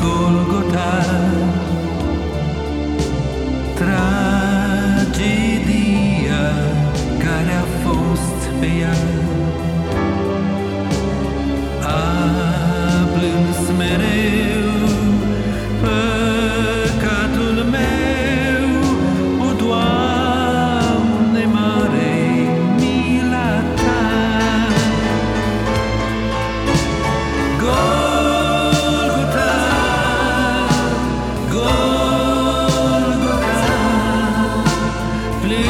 Golgota, tragedia care a fost pe ea.